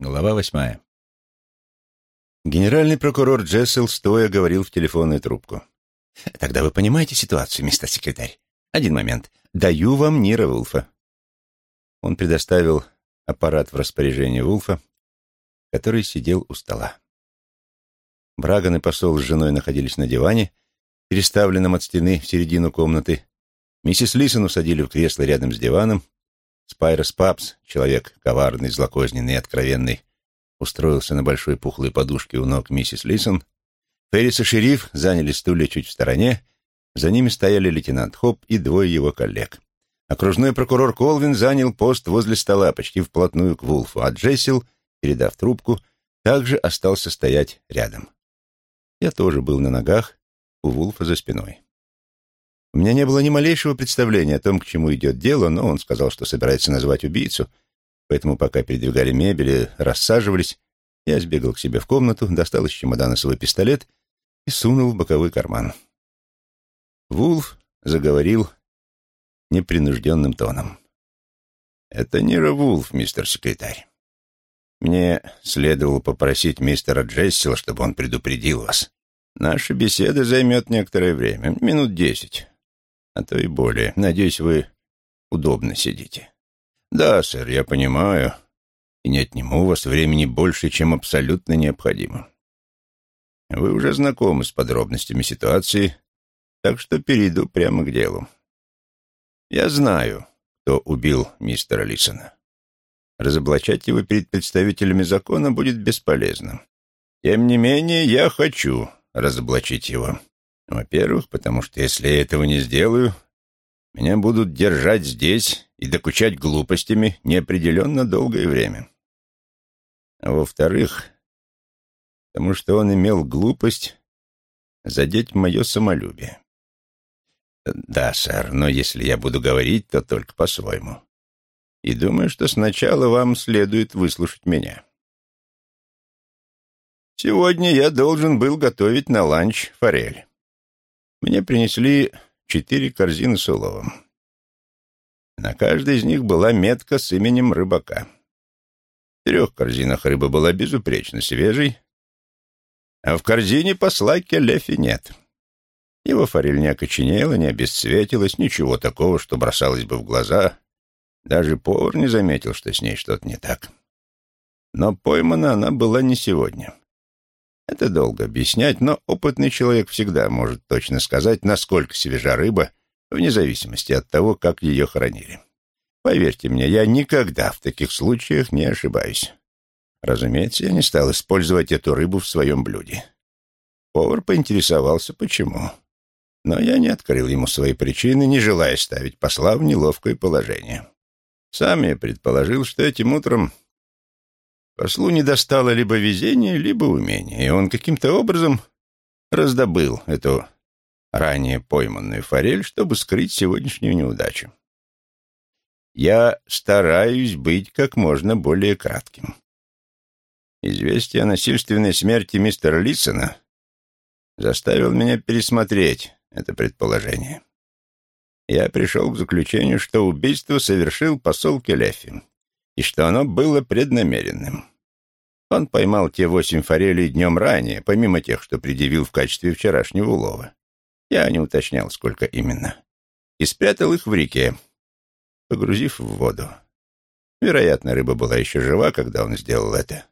Глава восьмая. Генеральный прокурор Джессел стоя говорил в телефонную трубку. «Тогда вы понимаете ситуацию, мистер секретарь. Один момент. Даю вам Нира Вулфа». Он предоставил аппарат в распоряжение Вулфа, который сидел у стола. Браган и посол с женой находились на диване, переставленном от стены в середину комнаты. Миссис Лисон усадили в кресло рядом с диваном, Спайрос Папс, человек коварный, злокозненный и откровенный, устроился на большой пухлой подушке у ног миссис Лисон. Феррис и шериф заняли стулья чуть в стороне, за ними стояли лейтенант Хоп и двое его коллег. Окружной прокурор Колвин занял пост возле стола, почти вплотную к Вулфу, а Джессил, передав трубку, также остался стоять рядом. Я тоже был на ногах, у Вулфа за спиной. У меня не было ни малейшего представления о том, к чему идет дело, но он сказал, что собирается назвать убийцу, поэтому пока передвигали мебель и рассаживались, я сбегал к себе в комнату, достал из чемодана свой пистолет и сунул в боковой карман. Вулф заговорил непринужденным тоном. «Это не Вулф, мистер секретарь. Мне следовало попросить мистера Джессила, чтобы он предупредил вас. Наша беседа займет некоторое время, минут десять а то и более. Надеюсь, вы удобно сидите. Да, сэр, я понимаю, и не отниму у вас времени больше, чем абсолютно необходимо. Вы уже знакомы с подробностями ситуации, так что перейду прямо к делу. Я знаю, кто убил мистера Лисона. Разоблачать его перед представителями закона будет бесполезно. Тем не менее, я хочу разоблачить его. Во-первых, потому что если я этого не сделаю, меня будут держать здесь и докучать глупостями неопределенно долгое время. А во-вторых, потому что он имел глупость задеть мое самолюбие. Да, сэр, но если я буду говорить, то только по-своему. И думаю, что сначала вам следует выслушать меня. Сегодня я должен был готовить на ланч форель. Мне принесли четыре корзины с уловом. На каждой из них была метка с именем рыбака. В трех корзинах рыба была безупречно свежей, а в корзине посла келефи нет. Его форель не окоченела, не обесцветилась, ничего такого, что бросалось бы в глаза. Даже повар не заметил, что с ней что-то не так. Но поймана она была не сегодня. Это долго объяснять, но опытный человек всегда может точно сказать, насколько свежа рыба, вне зависимости от того, как ее хранили. Поверьте мне, я никогда в таких случаях не ошибаюсь. Разумеется, я не стал использовать эту рыбу в своем блюде. Повар поинтересовался, почему. Но я не открыл ему свои причины, не желая ставить посла в неловкое положение. Сам я предположил, что этим утром Послу не достало либо везения, либо умения, и он каким-то образом раздобыл эту ранее пойманную форель, чтобы скрыть сегодняшнюю неудачу. Я стараюсь быть как можно более кратким. Известие о насильственной смерти мистера Лисона заставил меня пересмотреть это предположение. Я пришел к заключению, что убийство совершил посол Келефи, и что оно было преднамеренным. Он поймал те восемь форелей днем ранее, помимо тех, что предъявил в качестве вчерашнего улова. Я не уточнял, сколько именно. И спрятал их в реке, погрузив в воду. Вероятно, рыба была еще жива, когда он сделал это.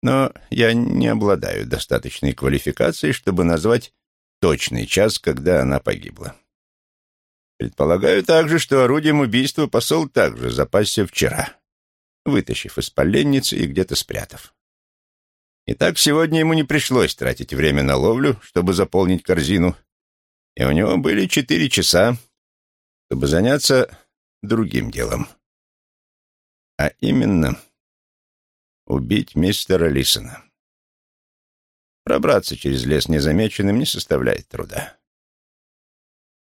Но я не обладаю достаточной квалификацией, чтобы назвать точный час, когда она погибла. Предполагаю также, что орудием убийства посол также запасся вчера, вытащив из поленницы и где-то спрятав. Итак, сегодня ему не пришлось тратить время на ловлю, чтобы заполнить корзину, и у него были четыре часа, чтобы заняться другим делом. А именно, убить мистера Лисона. Пробраться через лес незамеченным не составляет труда.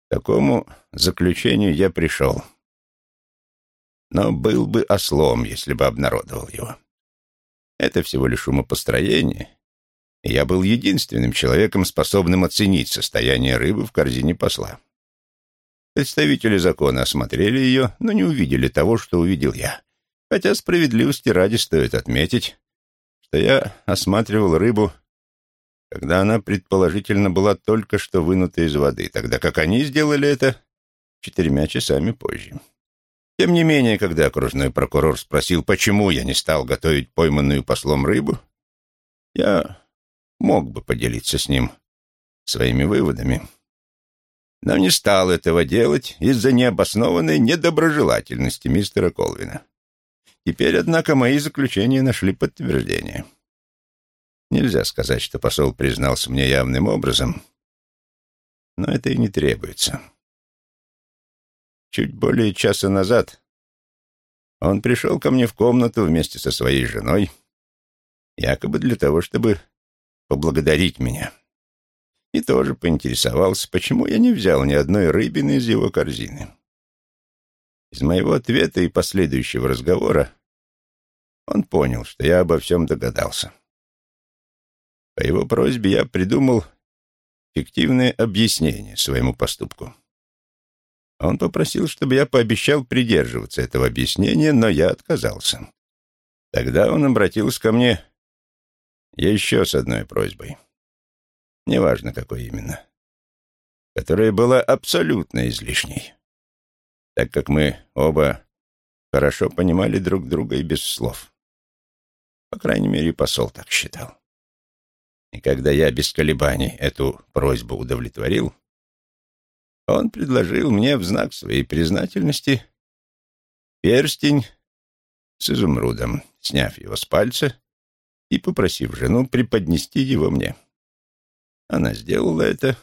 К такому заключению я пришел. Но был бы ослом, если бы обнародовал его. Это всего лишь умопостроение. И я был единственным человеком, способным оценить состояние рыбы в корзине посла. Представители закона осмотрели ее, но не увидели того, что увидел я. Хотя справедливости ради стоит отметить, что я осматривал рыбу, когда она, предположительно, была только что вынута из воды, тогда как они сделали это четырьмя часами позже. Тем не менее, когда окружной прокурор спросил, почему я не стал готовить пойманную послом рыбу, я мог бы поделиться с ним своими выводами, но не стал этого делать из-за необоснованной недоброжелательности мистера Колвина. Теперь, однако, мои заключения нашли подтверждение. Нельзя сказать, что посол признался мне явным образом, но это и не требуется. Чуть более часа назад он пришел ко мне в комнату вместе со своей женой, якобы для того, чтобы поблагодарить меня. И тоже поинтересовался, почему я не взял ни одной рыбины из его корзины. Из моего ответа и последующего разговора он понял, что я обо всем догадался. По его просьбе я придумал фиктивное объяснение своему поступку. Он попросил, чтобы я пообещал придерживаться этого объяснения, но я отказался. Тогда он обратился ко мне еще с одной просьбой. Неважно, какой именно. Которая была абсолютно излишней. Так как мы оба хорошо понимали друг друга и без слов. По крайней мере, посол так считал. И когда я без колебаний эту просьбу удовлетворил, он предложил мне в знак своей признательности перстень с изумрудом, сняв его с пальца и попросив жену преподнести его мне. Она сделала это,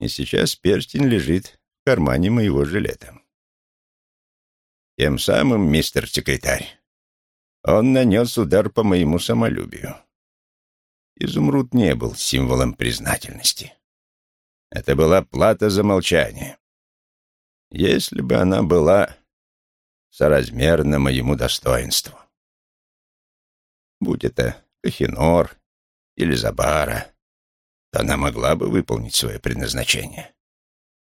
и сейчас перстень лежит в кармане моего жилета. Тем самым, мистер секретарь, он нанес удар по моему самолюбию. Изумруд не был символом признательности. Это была плата за молчание. Если бы она была соразмерна моему достоинству. Будь это Кахинор или Забара, то она могла бы выполнить свое предназначение.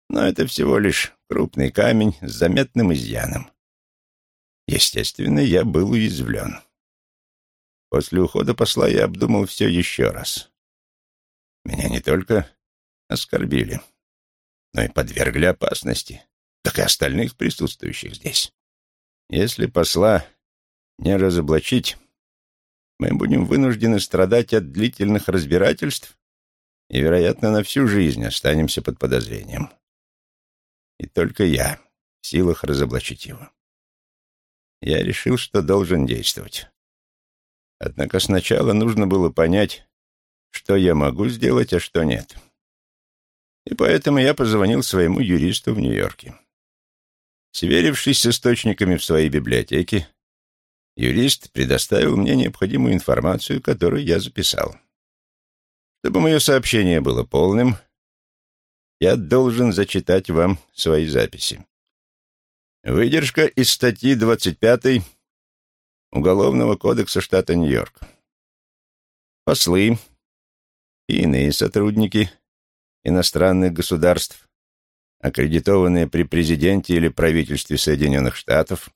Но это всего лишь крупный камень с заметным изъяном. Естественно, я был уязвлен. После ухода посла я обдумал все еще раз. Меня не только оскорбили, но и подвергли опасности, как и остальных присутствующих здесь. Если посла не разоблачить, мы будем вынуждены страдать от длительных разбирательств и, вероятно, на всю жизнь останемся под подозрением. И только я в силах разоблачить его. Я решил, что должен действовать. Однако сначала нужно было понять, что я могу сделать, а что нет. — и поэтому я позвонил своему юристу в Нью-Йорке. Сверившись с источниками в своей библиотеке, юрист предоставил мне необходимую информацию, которую я записал. Чтобы мое сообщение было полным, я должен зачитать вам свои записи. Выдержка из статьи 25 Уголовного кодекса штата Нью-Йорк. Послы и иные сотрудники иностранных государств, аккредитованные при президенте или правительстве Соединенных Штатов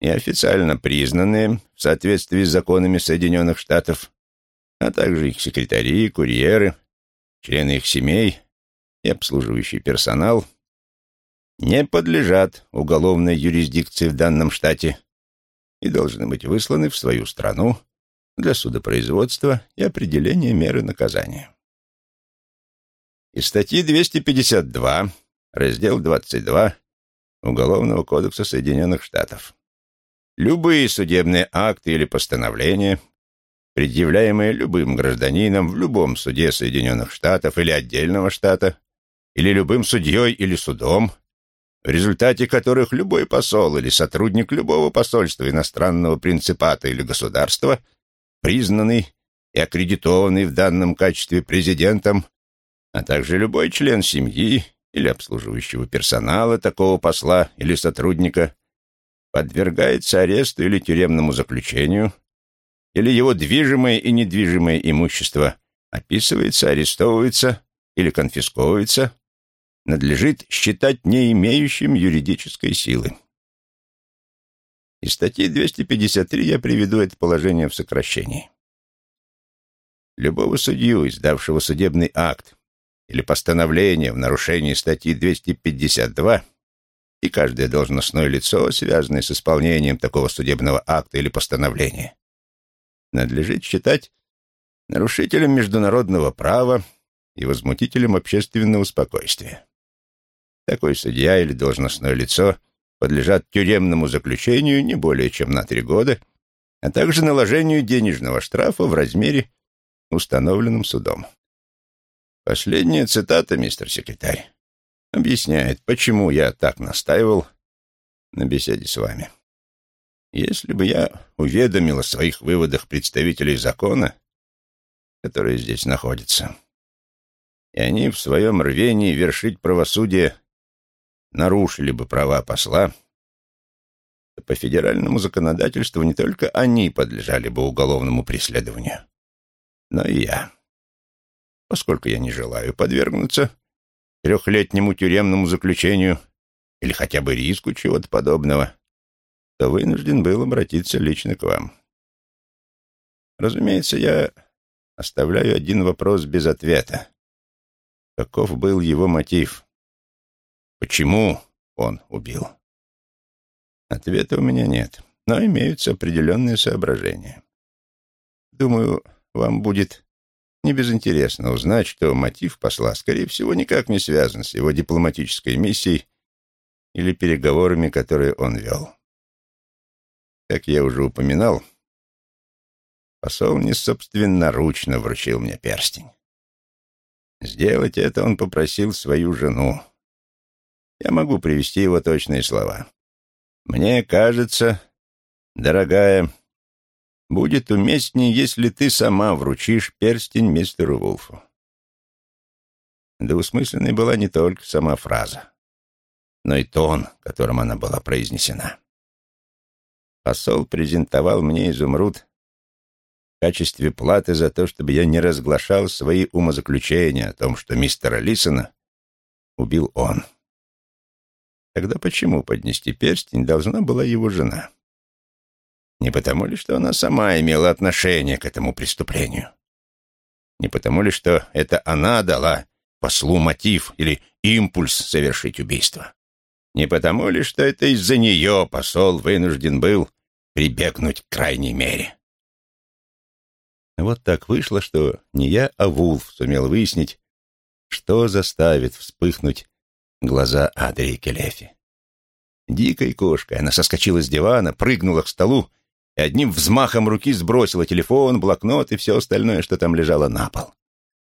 и официально признанные в соответствии с законами Соединенных Штатов, а также их секретари, курьеры, члены их семей и обслуживающий персонал, не подлежат уголовной юрисдикции в данном штате и должны быть высланы в свою страну для судопроизводства и определения меры наказания. Из статьи 252, раздел 22 Уголовного кодекса Соединенных Штатов. Любые судебные акты или постановления, предъявляемые любым гражданином в любом суде Соединенных Штатов или отдельного штата, или любым судьей или судом, в результате которых любой посол или сотрудник любого посольства иностранного принципата или государства, признанный и аккредитованный в данном качестве президентом, а также любой член семьи или обслуживающего персонала такого посла или сотрудника подвергается аресту или тюремному заключению, или его движимое и недвижимое имущество описывается, арестовывается или конфисковывается, надлежит считать не имеющим юридической силы. Из статьи 253 я приведу это положение в сокращении. Любого судью, издавшего судебный акт или постановление в нарушении статьи 252, и каждое должностное лицо, связанное с исполнением такого судебного акта или постановления, надлежит считать нарушителем международного права и возмутителем общественного спокойствия. Такой судья или должностное лицо подлежат тюремному заключению не более чем на три года, а также наложению денежного штрафа в размере, установленном судом. Последняя цитата, мистер секретарь, объясняет, почему я так настаивал на беседе с вами. Если бы я уведомил о своих выводах представителей закона, которые здесь находятся, и они в своем рвении вершить правосудие нарушили бы права посла, то по федеральному законодательству не только они подлежали бы уголовному преследованию, но и я. Поскольку я не желаю подвергнуться трехлетнему тюремному заключению или хотя бы риску чего-то подобного, то вынужден был обратиться лично к вам. Разумеется, я оставляю один вопрос без ответа. Каков был его мотив? Почему он убил? Ответа у меня нет, но имеются определенные соображения. Думаю, вам будет не безинтересно узнать, что мотив посла, скорее всего, никак не связан с его дипломатической миссией или переговорами, которые он вел. Как я уже упоминал, посол не собственноручно вручил мне перстень. Сделать это он попросил свою жену. Я могу привести его точные слова. «Мне кажется, дорогая, будет уместнее, если ты сама вручишь перстень мистеру Вулфу». Двусмысленной была не только сама фраза, но и тон, которым она была произнесена. Посол презентовал мне изумруд в качестве платы за то, чтобы я не разглашал свои умозаключения о том, что мистера Лисона убил он. Тогда почему поднести перстень должна была его жена? Не потому ли, что она сама имела отношение к этому преступлению? Не потому ли, что это она дала послу мотив или импульс совершить убийство? Не потому ли, что это из-за нее посол вынужден был прибегнуть к крайней мере? Вот так вышло, что не я, а Вулф сумел выяснить, что заставит вспыхнуть глаза Адрии Келефи. Дикой кошкой она соскочила с дивана, прыгнула к столу и одним взмахом руки сбросила телефон, блокнот и все остальное, что там лежало на пол.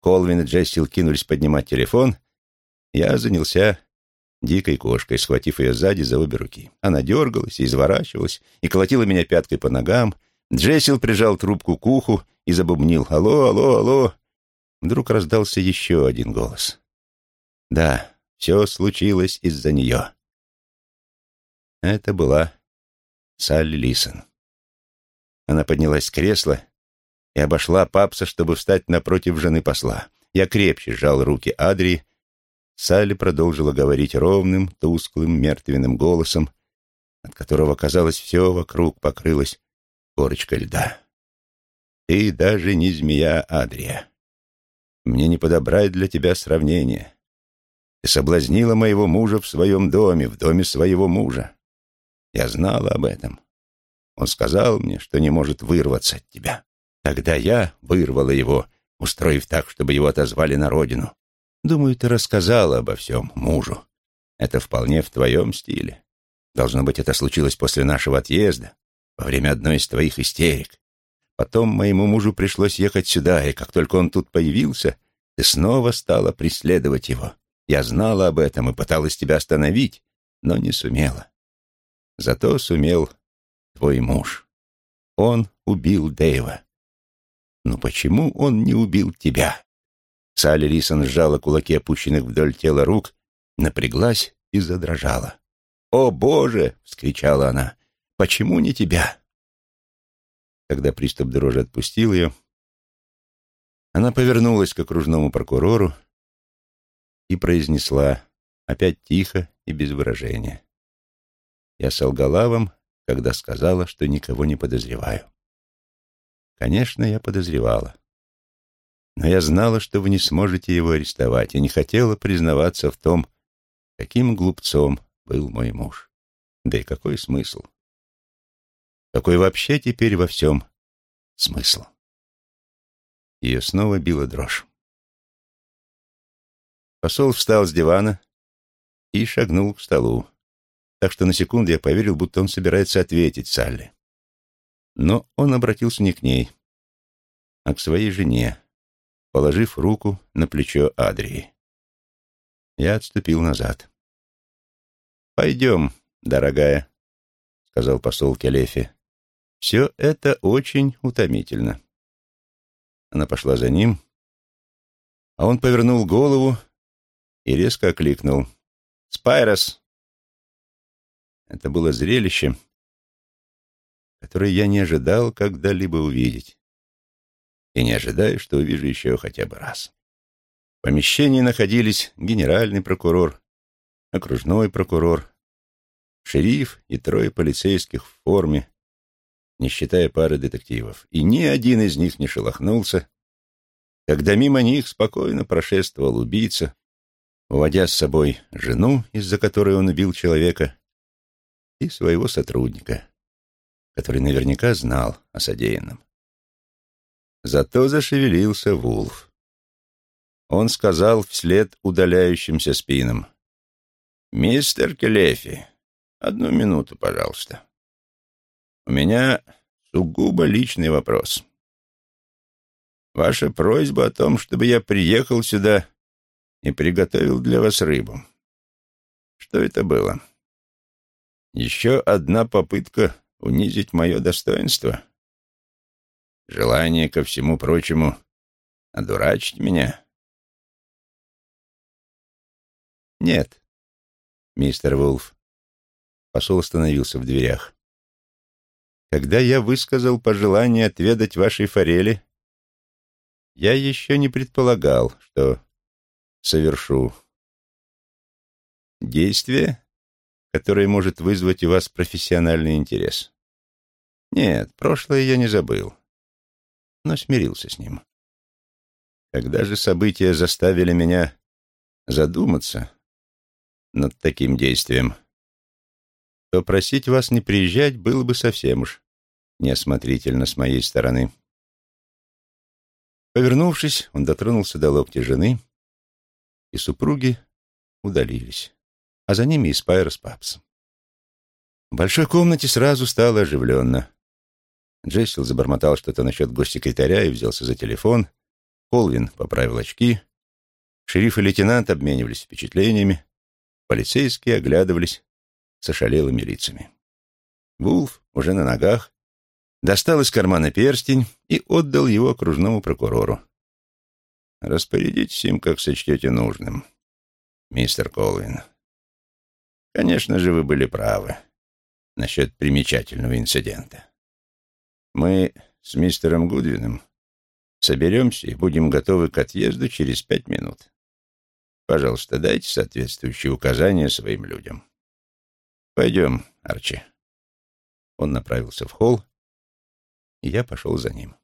Колвин и Джессил кинулись поднимать телефон. Я занялся дикой кошкой, схватив ее сзади за обе руки. Она дергалась и изворачивалась, и колотила меня пяткой по ногам. Джессил прижал трубку к уху и забубнил «Алло, алло, алло!» Вдруг раздался еще один голос. «Да, все случилось из-за нее». Это была Салли Лисон. Она поднялась с кресла и обошла папса, чтобы встать напротив жены посла. Я крепче сжал руки Адри. Салли продолжила говорить ровным, тусклым, мертвенным голосом, от которого, казалось, все вокруг покрылось корочкой льда. «Ты даже не змея, Адрия. Мне не подобрать для тебя сравнение. Ты соблазнила моего мужа в своем доме, в доме своего мужа. Я знала об этом. Он сказал мне, что не может вырваться от тебя. Тогда я вырвала его, устроив так, чтобы его отозвали на родину. Думаю, ты рассказала обо всем мужу. Это вполне в твоем стиле. Должно быть, это случилось после нашего отъезда, во время одной из твоих истерик. Потом моему мужу пришлось ехать сюда, и как только он тут появился, ты снова стала преследовать его. Я знала об этом и пыталась тебя остановить, но не сумела. Зато сумел твой муж. Он убил Дэйва. Но почему он не убил тебя? Салли Рисон сжала кулаки опущенных вдоль тела рук, напряглась и задрожала. «О, Боже!» — вскричала она. «Почему не тебя?» Когда приступ дрожи отпустил ее, она повернулась к окружному прокурору и произнесла, опять тихо и без выражения. «Я солгала вам, когда сказала, что никого не подозреваю. Конечно, я подозревала. Но я знала, что вы не сможете его арестовать, и не хотела признаваться в том, каким глупцом был мой муж. Да и какой смысл? Какой вообще теперь во всем смысл? Ее снова била дрожь. Посол встал с дивана и шагнул к столу, так что на секунду я поверил, будто он собирается ответить Салли. Но он обратился не к ней, а к своей жене, положив руку на плечо Адрии. Я отступил назад. «Пойдем, дорогая», — сказал посол Келефи. «Все это очень утомительно». Она пошла за ним, а он повернул голову и резко окликнул. «Спайрос!» Это было зрелище, которое я не ожидал когда-либо увидеть. И не ожидаю, что увижу еще хотя бы раз. В помещении находились генеральный прокурор, окружной прокурор, шериф и трое полицейских в форме, не считая пары детективов. И ни один из них не шелохнулся, когда мимо них спокойно прошествовал убийца, уводя с собой жену, из-за которой он убил человека, и своего сотрудника, который наверняка знал о содеянном. Зато зашевелился Вулф. Он сказал вслед удаляющимся спинам. «Мистер Келефи, одну минуту, пожалуйста. У меня сугубо личный вопрос. Ваша просьба о том, чтобы я приехал сюда и приготовил для вас рыбу. Что это было? Еще одна попытка унизить мое достоинство? Желание, ко всему прочему, одурачить меня? Нет, мистер Вулф. Посол остановился в дверях. Когда я высказал пожелание отведать вашей форели, я еще не предполагал, что совершу действие, которое может вызвать у вас профессиональный интерес. Нет, прошлое я не забыл, но смирился с ним. Когда же события заставили меня задуматься над таким действием, то просить вас не приезжать было бы совсем уж неосмотрительно с моей стороны. Повернувшись, он дотронулся до локтя жены и супруги удалились, а за ними и Спайрос Папс. В большой комнате сразу стало оживленно. Джессил забормотал что-то насчет госсекретаря и взялся за телефон. Колвин поправил очки. Шериф и лейтенант обменивались впечатлениями. Полицейские оглядывались с ошалелыми лицами. Вулф, уже на ногах, достал из кармана перстень и отдал его окружному прокурору. Распорядитесь им, как сочтете нужным, мистер Колвин. Конечно же, вы были правы насчет примечательного инцидента. Мы с мистером Гудвином соберемся и будем готовы к отъезду через пять минут. Пожалуйста, дайте соответствующие указания своим людям. Пойдем, Арчи. Он направился в холл, и я пошел за ним.